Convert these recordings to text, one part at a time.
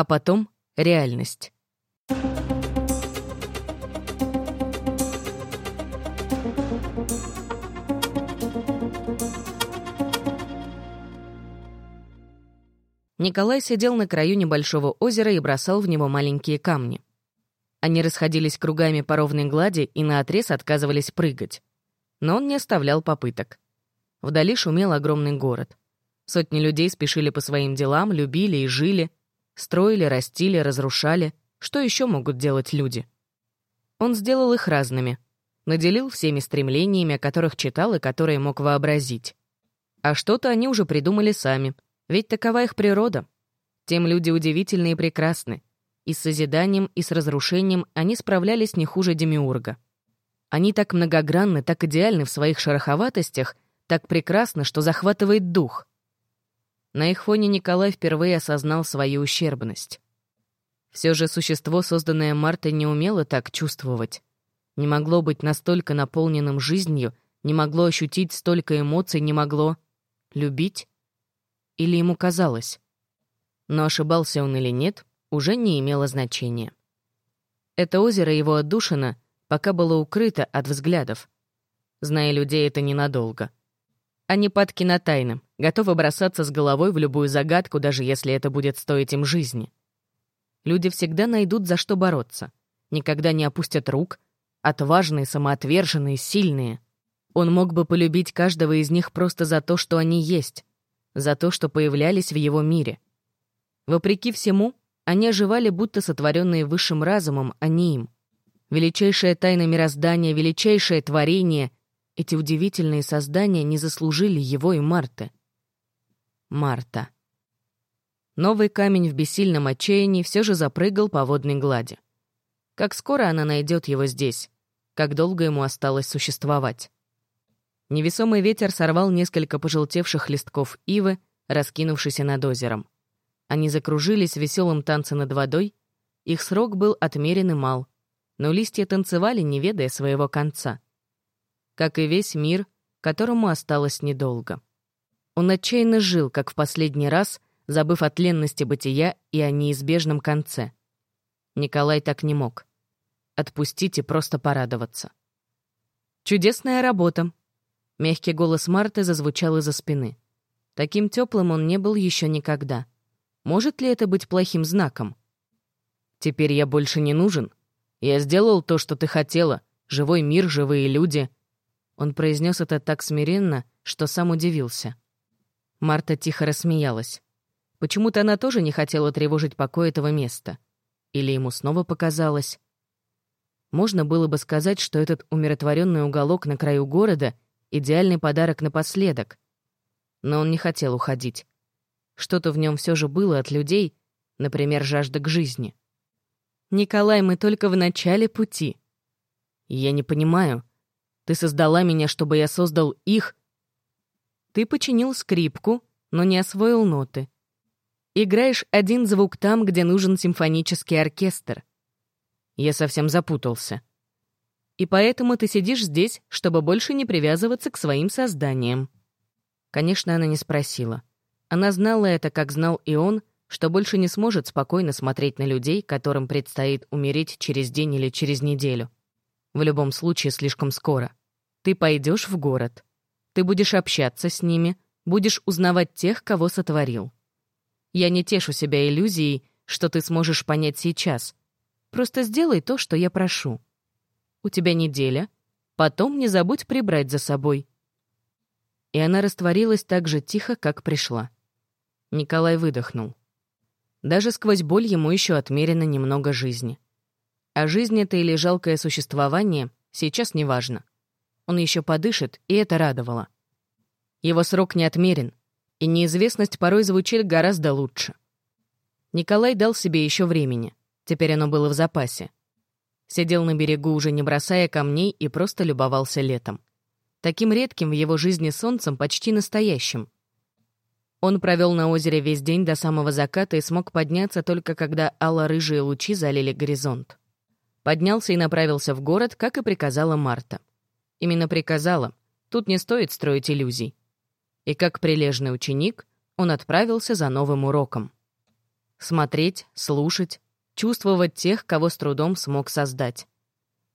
А потом — реальность. Николай сидел на краю небольшого озера и бросал в него маленькие камни. Они расходились кругами по ровной глади и наотрез отказывались прыгать. Но он не оставлял попыток. Вдали шумел огромный город. Сотни людей спешили по своим делам, любили и жили, строили, растили, разрушали. Что еще могут делать люди? Он сделал их разными, наделил всеми стремлениями, о которых читал и которые мог вообразить. А что-то они уже придумали сами, ведь такова их природа. Тем люди удивительны и прекрасны. И с созиданием, и с разрушением они справлялись не хуже Демиурга. Они так многогранны, так идеальны в своих шероховатостях, так прекрасны, что захватывает дух. На их фоне Николай впервые осознал свою ущербность. Все же существо, созданное Мартой, не умело так чувствовать. Не могло быть настолько наполненным жизнью, не могло ощутить столько эмоций, не могло любить. Или ему казалось. Но ошибался он или нет, уже не имело значения. Это озеро его отдушина — пока было укрыто от взглядов. Зная людей, это ненадолго. Они падки на тайны, готовы бросаться с головой в любую загадку, даже если это будет стоить им жизни. Люди всегда найдут, за что бороться. Никогда не опустят рук. Отважные, самоотверженные, сильные. Он мог бы полюбить каждого из них просто за то, что они есть, за то, что появлялись в его мире. Вопреки всему, они оживали, будто сотворенные высшим разумом, а не им. Величайшая тайна мироздания, величайшее творение — эти удивительные создания не заслужили его и Марты. Марта. Новый камень в бессильном отчаянии все же запрыгал по водной глади. Как скоро она найдет его здесь? Как долго ему осталось существовать? Невесомый ветер сорвал несколько пожелтевших листков ивы, раскинувшейся над озером. Они закружились в веселом танце над водой, их срок был отмерен и мал — но листья танцевали, не ведая своего конца. Как и весь мир, которому осталось недолго. Он отчаянно жил, как в последний раз, забыв о тленности бытия и о неизбежном конце. Николай так не мог. Отпустить и просто порадоваться. «Чудесная работа!» Мягкий голос Марты зазвучал из-за спины. Таким теплым он не был еще никогда. Может ли это быть плохим знаком? «Теперь я больше не нужен?» Я сделал то, что ты хотела. Живой мир, живые люди». Он произнес это так смиренно, что сам удивился. Марта тихо рассмеялась. Почему-то она тоже не хотела тревожить покой этого места. Или ему снова показалось. Можно было бы сказать, что этот умиротворенный уголок на краю города — идеальный подарок напоследок. Но он не хотел уходить. Что-то в нем все же было от людей, например, жажда к жизни. «Николай, мы только в начале пути». «Я не понимаю. Ты создала меня, чтобы я создал их...» «Ты починил скрипку, но не освоил ноты. Играешь один звук там, где нужен симфонический оркестр». Я совсем запутался. «И поэтому ты сидишь здесь, чтобы больше не привязываться к своим созданиям». Конечно, она не спросила. Она знала это, как знал и он, что больше не сможет спокойно смотреть на людей, которым предстоит умереть через день или через неделю. В любом случае, слишком скоро. Ты пойдешь в город. Ты будешь общаться с ними, будешь узнавать тех, кого сотворил. Я не тешу себя иллюзией, что ты сможешь понять сейчас. Просто сделай то, что я прошу. У тебя неделя. Потом не забудь прибрать за собой. И она растворилась так же тихо, как пришла. Николай выдохнул. Даже сквозь боль ему еще отмерено немного жизни. А жизнь это или жалкое существование сейчас не важно. Он еще подышит, и это радовало. Его срок не отмерен, и неизвестность порой звучит гораздо лучше. Николай дал себе еще времени, теперь оно было в запасе. Сидел на берегу, уже не бросая камней, и просто любовался летом. Таким редким в его жизни солнцем, почти настоящим — он провел на озере весь день до самого заката и смог подняться только когда алло-рыжие лучи залили горизонт. Поднялся и направился в город, как и приказала Марта. Именно приказала. Тут не стоит строить иллюзий. И как прилежный ученик, он отправился за новым уроком. Смотреть, слушать, чувствовать тех, кого с трудом смог создать.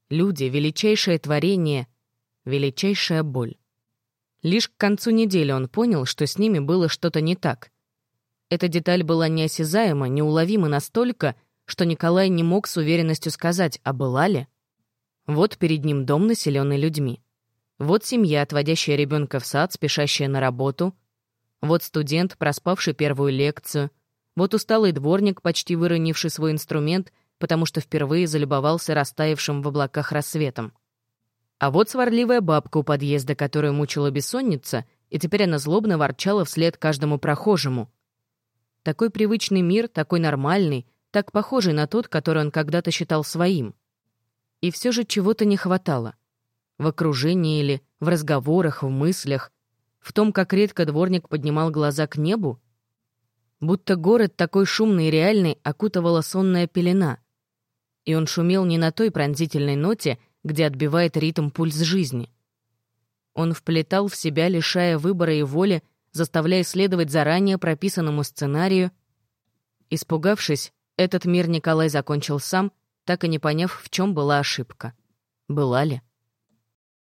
Люди — величайшее творение, величайшая боль. Лишь к концу недели он понял, что с ними было что-то не так. Эта деталь была неосязаема, неуловима настолько, что Николай не мог с уверенностью сказать, а была ли. Вот перед ним дом, населенный людьми. Вот семья, отводящая ребенка в сад, спешащая на работу. Вот студент, проспавший первую лекцию. Вот усталый дворник, почти выронивший свой инструмент, потому что впервые залюбовался растаявшим в облаках рассветом. А вот сварливая бабка у подъезда, которую мучила бессонница, и теперь она злобно ворчала вслед каждому прохожему. Такой привычный мир, такой нормальный, так похожий на тот, который он когда-то считал своим. И все же чего-то не хватало. В окружении или в разговорах, в мыслях, в том, как редко дворник поднимал глаза к небу, будто город такой шумный и реальный окутывала сонная пелена. И он шумел не на той пронзительной ноте, где отбивает ритм пульс жизни. Он вплетал в себя, лишая выбора и воли, заставляя следовать заранее прописанному сценарию. Испугавшись, этот мир Николай закончил сам, так и не поняв, в чем была ошибка. Была ли?